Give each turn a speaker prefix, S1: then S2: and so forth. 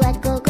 S1: buatku